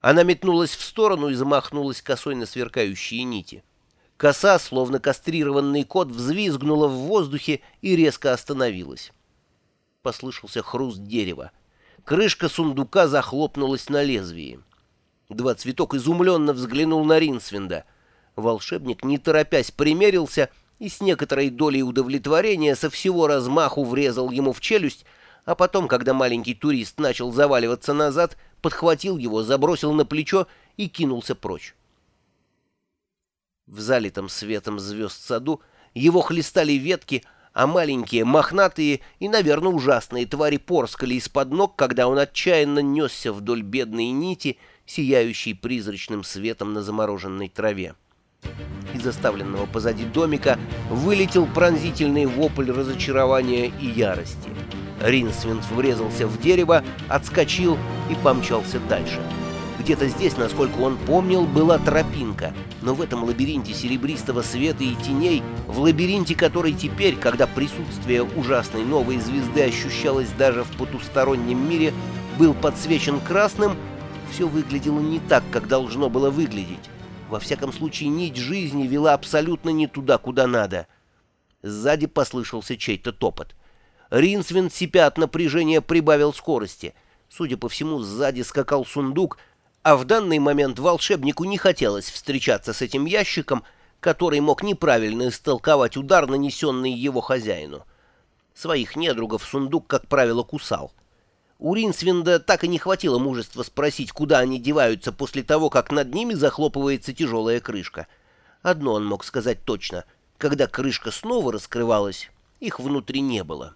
Она метнулась в сторону и замахнулась косой на сверкающие нити. Коса, словно кастрированный кот, взвизгнула в воздухе и резко остановилась. Послышался хруст дерева. Крышка сундука захлопнулась на лезвии. Два цветок изумленно взглянул на Ринсвинда. Волшебник, не торопясь, примерился и с некоторой долей удовлетворения со всего размаху врезал ему в челюсть, а потом, когда маленький турист начал заваливаться назад, подхватил его, забросил на плечо и кинулся прочь. В залитом светом звезд саду его хлестали ветки, а маленькие, мохнатые и, наверное, ужасные твари порскали из-под ног, когда он отчаянно несся вдоль бедной нити, сияющей призрачным светом на замороженной траве. Из оставленного позади домика вылетел пронзительный вопль разочарования и ярости. Ринсвинд врезался в дерево, отскочил и помчался дальше. Где-то здесь, насколько он помнил, была тропинка, но в этом лабиринте серебристого света и теней, в лабиринте, который теперь, когда присутствие ужасной новой звезды ощущалось даже в потустороннем мире, был подсвечен красным, все выглядело не так, как должно было выглядеть. Во всяком случае, нить жизни вела абсолютно не туда, куда надо. Сзади послышался чей-то топот. Ринсвин, сипя от напряжения, прибавил скорости. Судя по всему, сзади скакал сундук, а в данный момент волшебнику не хотелось встречаться с этим ящиком, который мог неправильно истолковать удар, нанесенный его хозяину. Своих недругов сундук, как правило, кусал. У Ринсвинда так и не хватило мужества спросить, куда они деваются после того, как над ними захлопывается тяжелая крышка. Одно он мог сказать точно. Когда крышка снова раскрывалась, их внутри не было.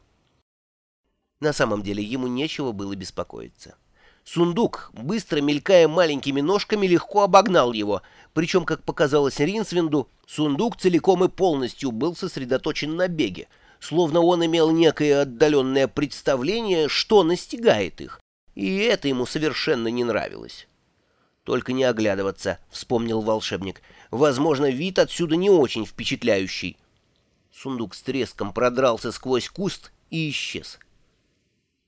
На самом деле ему нечего было беспокоиться. Сундук, быстро мелькая маленькими ножками, легко обогнал его, причем, как показалось Ринсвинду, сундук целиком и полностью был сосредоточен на беге, словно он имел некое отдаленное представление, что настигает их, и это ему совершенно не нравилось. «Только не оглядываться», — вспомнил волшебник. «Возможно, вид отсюда не очень впечатляющий». Сундук с треском продрался сквозь куст и исчез.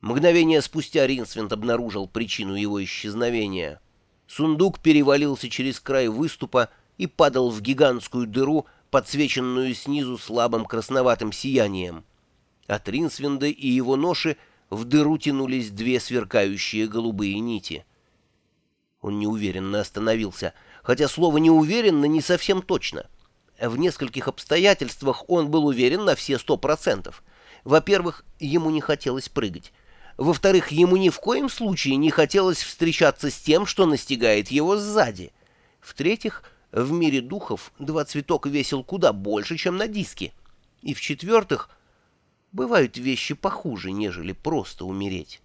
Мгновение спустя Ринсвинд обнаружил причину его исчезновения. Сундук перевалился через край выступа и падал в гигантскую дыру, подсвеченную снизу слабым красноватым сиянием. От Ринсвинда и его ноши в дыру тянулись две сверкающие голубые нити. Он неуверенно остановился, хотя слово «неуверенно» не совсем точно. В нескольких обстоятельствах он был уверен на все сто процентов. Во-первых, ему не хотелось прыгать. Во-вторых, ему ни в коем случае не хотелось встречаться с тем, что настигает его сзади. В-третьих, в мире духов два цветок весил куда больше, чем на диске. И в-четвертых, бывают вещи похуже, нежели просто умереть.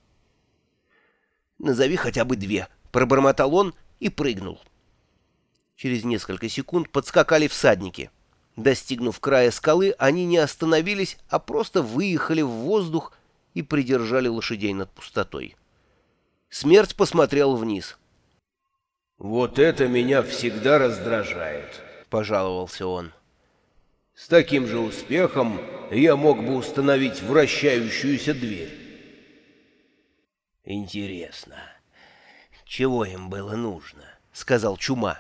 «Назови хотя бы две», — пробормотал он и прыгнул. Через несколько секунд подскакали всадники. Достигнув края скалы, они не остановились, а просто выехали в воздух, и придержали лошадей над пустотой. Смерть посмотрел вниз. «Вот это меня всегда раздражает», — пожаловался он. «С таким же успехом я мог бы установить вращающуюся дверь». «Интересно, чего им было нужно?» — сказал Чума.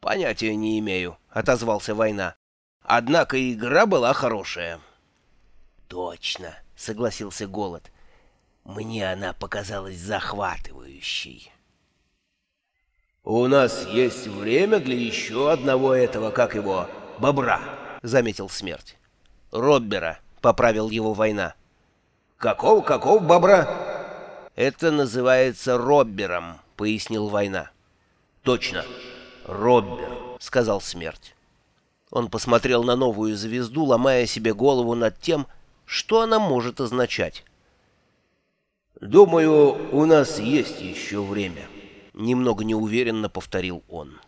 «Понятия не имею», — отозвался Война. «Однако игра была хорошая». «Точно», — согласился Голод. «Мне она показалась захватывающей». «У нас есть время для еще одного этого, как его, бобра», — заметил Смерть. «Роббера», — поправил его Война. «Какого, какого бобра?» «Это называется Роббером», — пояснил Война. «Точно, Роббер», — сказал Смерть. Он посмотрел на новую звезду, ломая себе голову над тем, что она может означать? «Думаю, у нас есть еще время», — немного неуверенно повторил он.